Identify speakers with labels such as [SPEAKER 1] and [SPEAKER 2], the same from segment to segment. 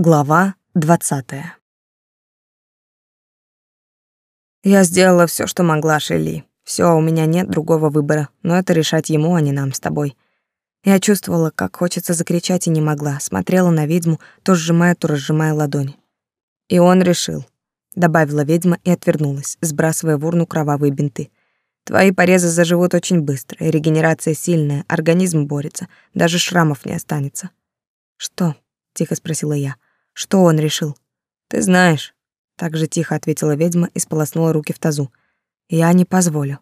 [SPEAKER 1] Глава двадцатая. Я сделала все, что могла, Шелли. Все, у меня нет другого выбора, но это решать ему, а не нам с тобой. Я чувствовала, как хочется закричать и не могла, смотрела на ведьму, то сжимая, то разжимая ладони. И он решил, добавила ведьма и отвернулась, сбрасывая в урну кровавые бинты. Твои порезы заживут очень быстро, регенерация сильная, организм борется, даже шрамов не останется. Что? тихо спросила я. Что он решил? Ты знаешь, так же тихо ответила ведьма и сполоснула руки в тазу. Я не позволю.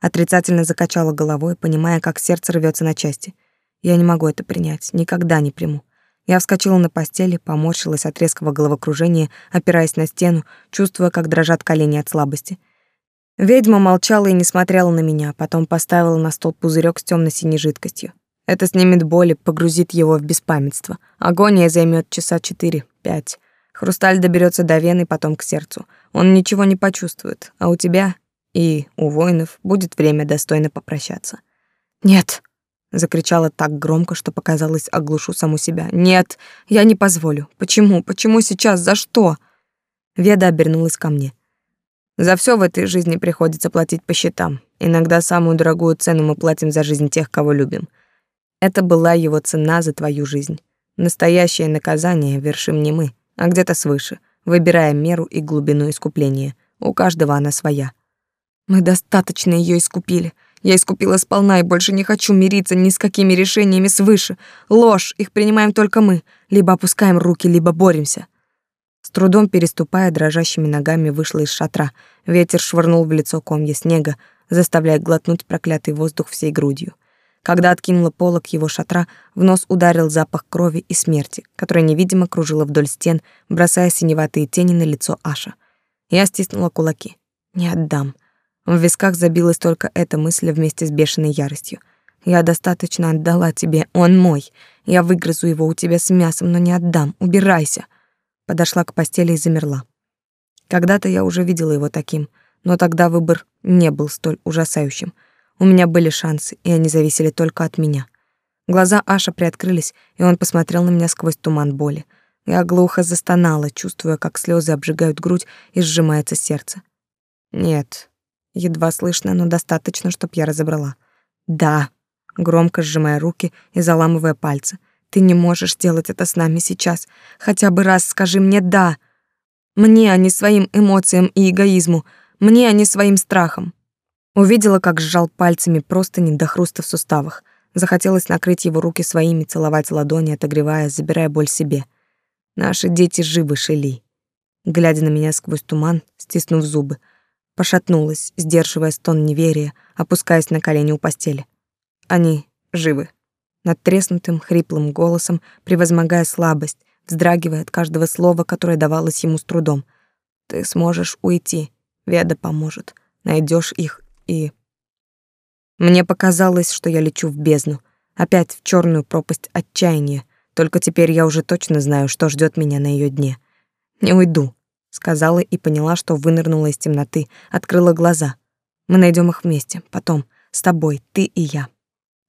[SPEAKER 1] Отрицательно закачала головой, понимая, как сердце рвется на части. Я не могу это принять, никогда не приму. Я вскочила на постели, поморщилась от резкого головокружения, опираясь на стену, чувствуя, как дрожат колени от слабости. Ведьма молчала и не смотрела на меня, потом поставила на стол пузырек с темно синей жидкостью. Это снимет боль и погрузит его в беспамятство. Агония займет часа четыре-пять. Хрусталь доберется до вены, потом к сердцу. Он ничего не почувствует, а у тебя и у воинов будет время достойно попрощаться. «Нет!» — закричала так громко, что показалось, оглушу саму себя. «Нет, я не позволю. Почему? Почему сейчас? За что?» Веда обернулась ко мне. «За все в этой жизни приходится платить по счетам. Иногда самую дорогую цену мы платим за жизнь тех, кого любим. Это была его цена за твою жизнь. Настоящее наказание вершим не мы, а где-то свыше, выбирая меру и глубину искупления. У каждого она своя. Мы достаточно ее искупили. Я искупила сполна и больше не хочу мириться ни с какими решениями свыше. Ложь, их принимаем только мы. Либо опускаем руки, либо боремся. С трудом переступая дрожащими ногами, вышла из шатра. Ветер швырнул в лицо комья снега, заставляя глотнуть проклятый воздух всей грудью. Когда откинула полок его шатра, в нос ударил запах крови и смерти, которая невидимо кружила вдоль стен, бросая синеватые тени на лицо Аша. Я стиснула кулаки. «Не отдам». В висках забилась только эта мысль вместе с бешеной яростью. «Я достаточно отдала тебе, он мой. Я выгрызу его у тебя с мясом, но не отдам. Убирайся». Подошла к постели и замерла. Когда-то я уже видела его таким, но тогда выбор не был столь ужасающим — у меня были шансы, и они зависели только от меня. Глаза Аша приоткрылись, и он посмотрел на меня сквозь туман боли. Я глухо застонала, чувствуя, как слезы обжигают грудь и сжимается сердце. Нет, едва слышно, но достаточно, чтоб я разобрала. Да, громко сжимая руки и заламывая пальцы. Ты не можешь делать это с нами сейчас. Хотя бы раз скажи мне «да». Мне, а не своим эмоциям и эгоизму. Мне, а не своим страхам. Увидела, как сжал пальцами простыни до хруста в суставах. Захотелось накрыть его руки своими, целовать ладони, отогревая, забирая боль себе. Наши дети живы, Шели. Глядя на меня сквозь туман, стиснув зубы, пошатнулась, сдерживая стон неверия, опускаясь на колени у постели. Они живы. Над треснутым, хриплым голосом, превозмогая слабость, вздрагивая от каждого слова, которое давалось ему с трудом. Ты сможешь уйти, Веда поможет. Найдешь их и... Мне показалось, что я лечу в бездну, опять в черную пропасть отчаяния, только теперь я уже точно знаю, что ждет меня на ее дне. «Не уйду», — сказала и поняла, что вынырнула из темноты, открыла глаза. «Мы найдем их вместе, потом, с тобой, ты и я».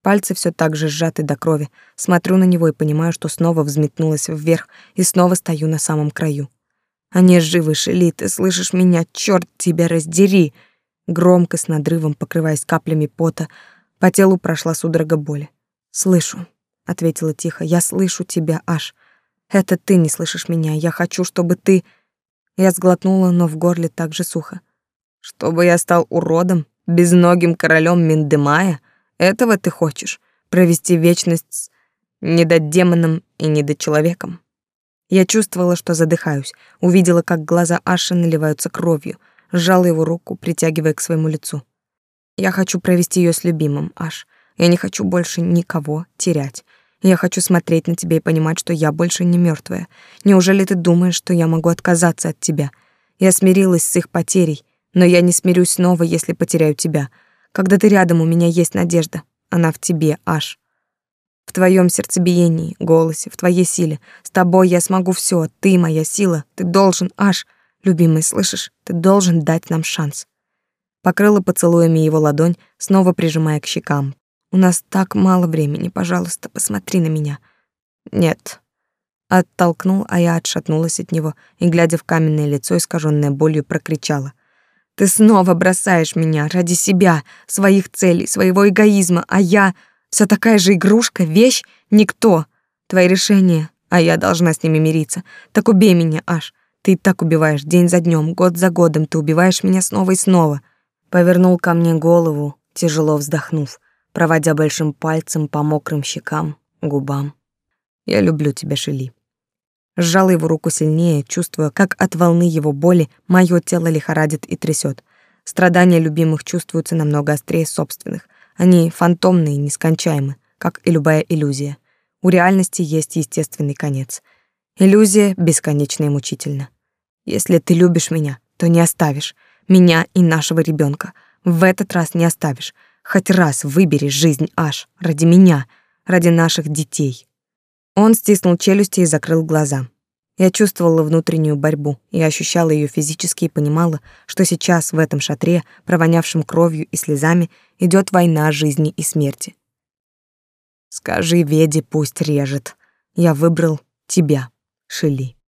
[SPEAKER 1] Пальцы все так же сжаты до крови, смотрю на него и понимаю, что снова взметнулась вверх и снова стою на самом краю. Они живы, Шели, ты слышишь меня, черт тебя раздери!» Громко, с надрывом, покрываясь каплями пота, по телу прошла судорога боли. «Слышу», — ответила тихо, — «я слышу тебя, аж. Это ты не слышишь меня, я хочу, чтобы ты...» Я сглотнула, но в горле так же сухо. «Чтобы я стал уродом, безногим королем Миндемая? Этого ты хочешь? Провести вечность с недодемоном и недочеловеком?» Я чувствовала, что задыхаюсь, увидела, как глаза Аши наливаются кровью — сжала его руку, притягивая к своему лицу. Я хочу провести ее с любимым, Аш. Я не хочу больше никого терять. Я хочу смотреть на тебя и понимать, что я больше не мертвая. Неужели ты думаешь, что я могу отказаться от тебя? Я смирилась с их потерей, но я не смирюсь снова, если потеряю тебя. Когда ты рядом, у меня есть надежда. Она в тебе, Аш. В твоем сердцебиении, голосе, в твоей силе. С тобой я смогу все. Ты моя сила. Ты должен, Аш. Любимый, слышишь? Ты должен дать нам шанс. Покрыла поцелуями его ладонь, снова прижимая к щекам. У нас так мало времени, пожалуйста, посмотри на меня. Нет. Оттолкнул, а я отшатнулась от него и, глядя в каменное лицо, искаженное болью, прокричала. «Ты снова бросаешь меня ради себя, своих целей, своего эгоизма, а я все такая же игрушка, вещь, никто. Твои решения, а я должна с ними мириться. Так убей меня, аж. Ты и так убиваешь день за днем, год за годом, ты убиваешь меня снова и снова». Повернул ко мне голову, тяжело вздохнув, проводя большим пальцем по мокрым щекам, губам. «Я люблю тебя, Шели сжала его руку сильнее, чувствуя, как от волны его боли мое тело лихорадит и трясет. Страдания любимых чувствуются намного острее собственных. Они фантомные, нескончаемы, как и любая иллюзия. У реальности есть естественный конец. Иллюзия бесконечна и мучительна. Если ты любишь меня, то не оставишь. Меня и нашего ребенка. В этот раз не оставишь. Хоть раз выбери жизнь аж ради меня, ради наших детей. Он стиснул челюсти и закрыл глаза. Я чувствовала внутреннюю борьбу и ощущала ее физически и понимала, что сейчас в этом шатре, провонявшем кровью и слезами, идет война жизни и смерти. Скажи Веде, пусть режет. Я выбрал тебя, Шили.